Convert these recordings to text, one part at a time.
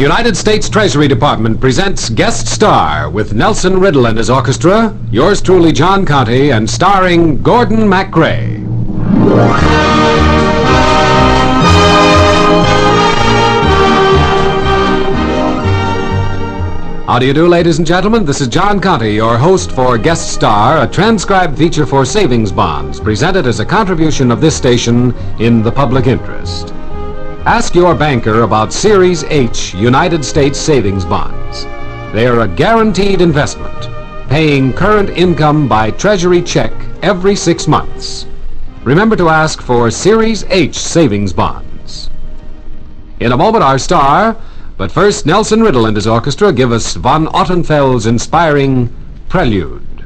The United States Treasury Department presents Guest Star with Nelson Riddle and his orchestra, yours truly, John Conte, and starring Gordon MacRae. How do you do, ladies and gentlemen? This is John Conte, your host for Guest Star, a transcribed feature for savings bonds, presented as a contribution of this station in the public interest. Ask your banker about Series H United States savings bonds. They are a guaranteed investment, paying current income by Treasury check every six months. Remember to ask for Series H savings bonds. In a moment, our star, but first, Nelson Riddle and his orchestra give us von Ottenfeld's inspiring Prelude.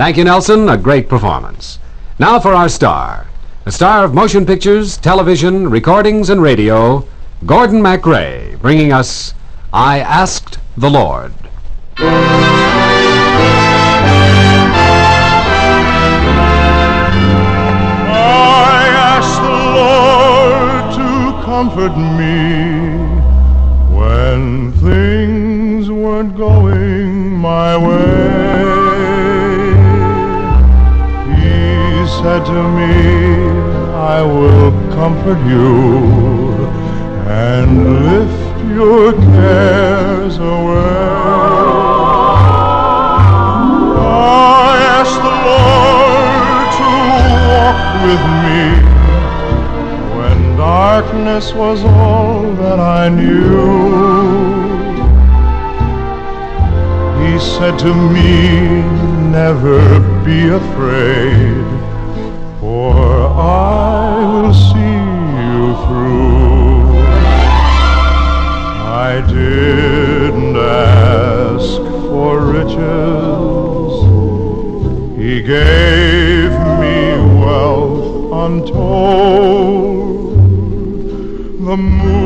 Thank you, Nelson. A great performance. Now for our star. A star of motion pictures, television, recordings, and radio, Gordon MacRae, bringing us I Asked the Lord. I asked the Lord to comfort me when things weren't going my way. To me, I will comfort you and lift your cares away. I asked the Lord to walk with me when darkness was all that I knew. He said to me, Never be afraid, I will see you through. I didn't ask for riches. He gave me wealth untold. The moon,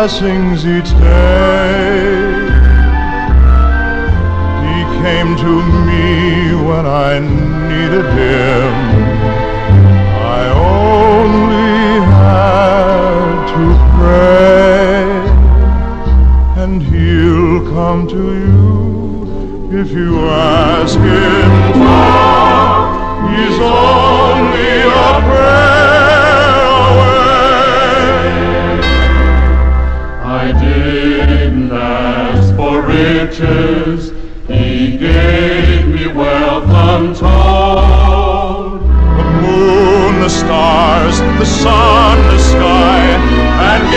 blessings each day. He came to me when I needed him. I only had to pray, and he'll come to you if you ask him. He's only a prayer riches, He gave me wealth untold. The moon, the stars, the sun, the sky, and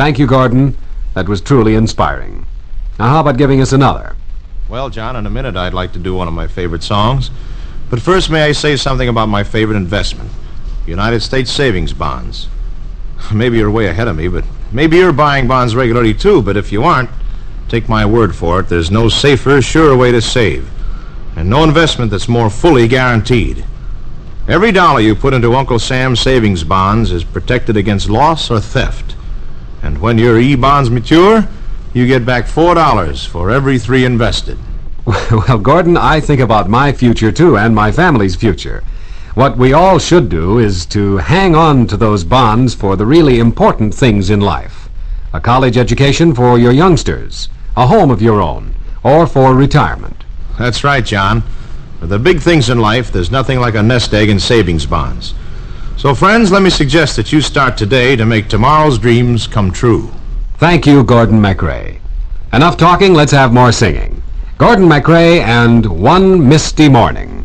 Thank you, Gordon. That was truly inspiring. Now, how about giving us another? Well, John, in a minute I'd like to do one of my favorite songs. But first, may I say something about my favorite investment United States savings bonds. Maybe you're way ahead of me, but maybe you're buying bonds regularly too. But if you aren't, take my word for it, there's no safer, surer way to save. And no investment that's more fully guaranteed. Every dollar you put into Uncle Sam's savings bonds is protected against loss or theft. And when your E bonds mature, you get back $4 for every three invested. well, Gordon, I think about my future too, and my family's future. What we all should do is to hang on to those bonds for the really important things in life a college education for your youngsters, a home of your own, or for retirement. That's right, John. For the big things in life, there's nothing like a nest egg in savings bonds. So, friends, let me suggest that you start today to make tomorrow's dreams come true. Thank you, Gordon MacRae. Enough talking, let's have more singing. Gordon MacRae and One Misty Morning.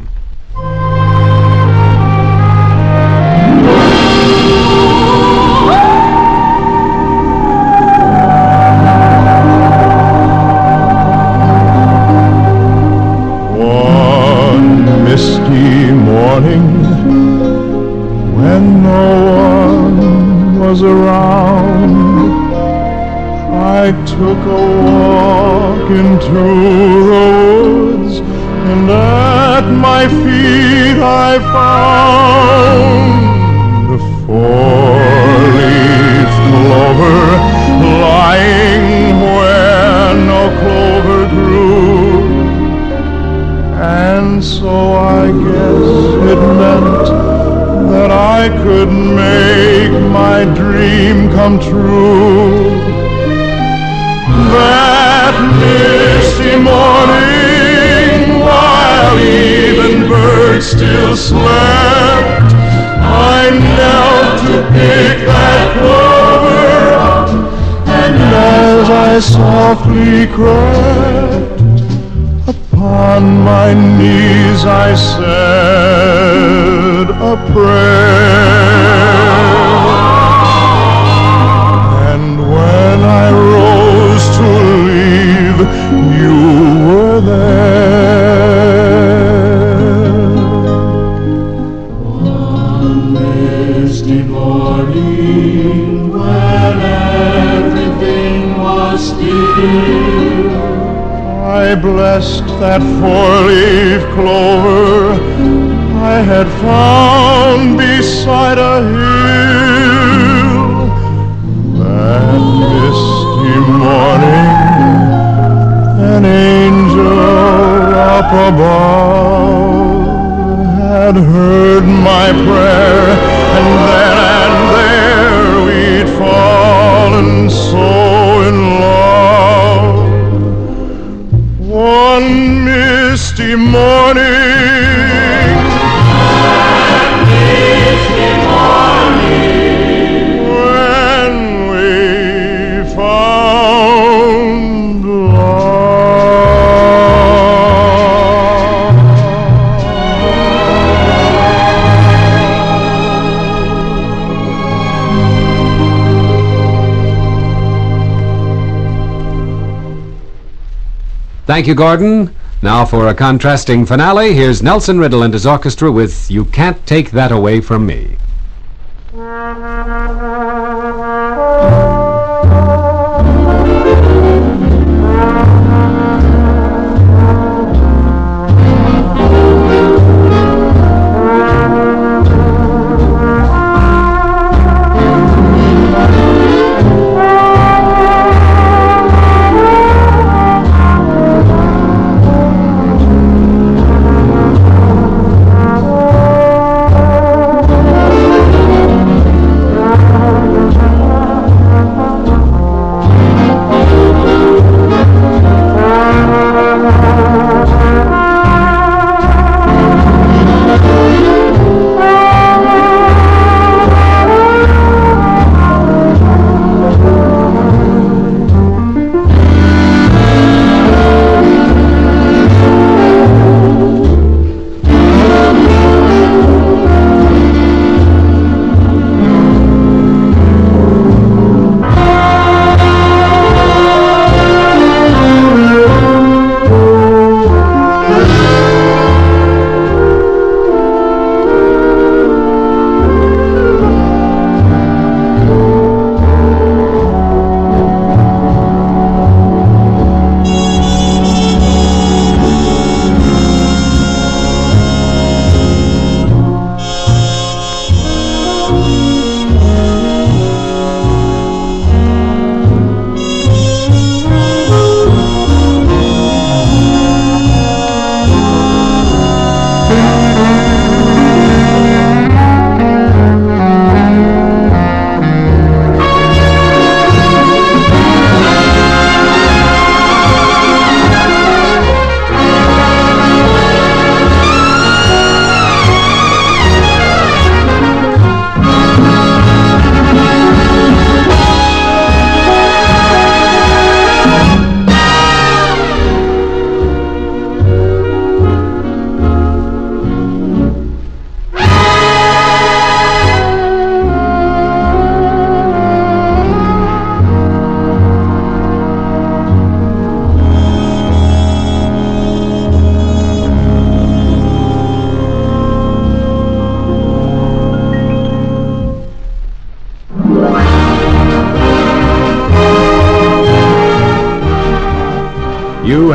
Come true. That misty morning, while even birds still slept, I knelt to pick that clover, and as I softly crept, Upon my knees I said a prayer. When I rose to leave, you were there. Misty morning when everything was still. I blessed that four-leaf clover I had found beside a hill. Misty morning, an angel up above had heard my prayer, and then and there we'd fallen so in love. One misty morning. Thank you, Gordon. Now for a contrasting finale, here's Nelson Riddle and his orchestra with You Can't Take That Away From Me.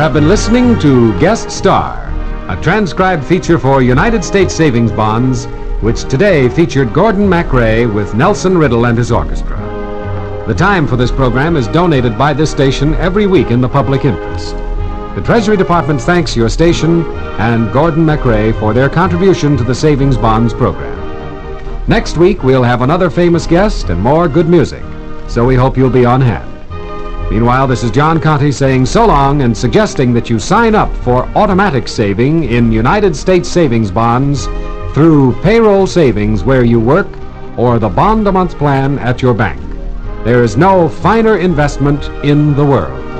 Have been listening to Guest Star, a transcribed feature for United States Savings Bonds, which today featured Gordon MacRae with Nelson Riddle and his orchestra. The time for this program is donated by this station every week in the public interest. The Treasury Department thanks your station and Gordon MacRae for their contribution to the Savings Bonds program. Next week, we'll have another famous guest and more good music, so we hope you'll be on hand. Meanwhile, this is John Conte saying so long and suggesting that you sign up for automatic saving in United States savings bonds through payroll savings where you work or the bond a month plan at your bank. There is no finer investment in the world.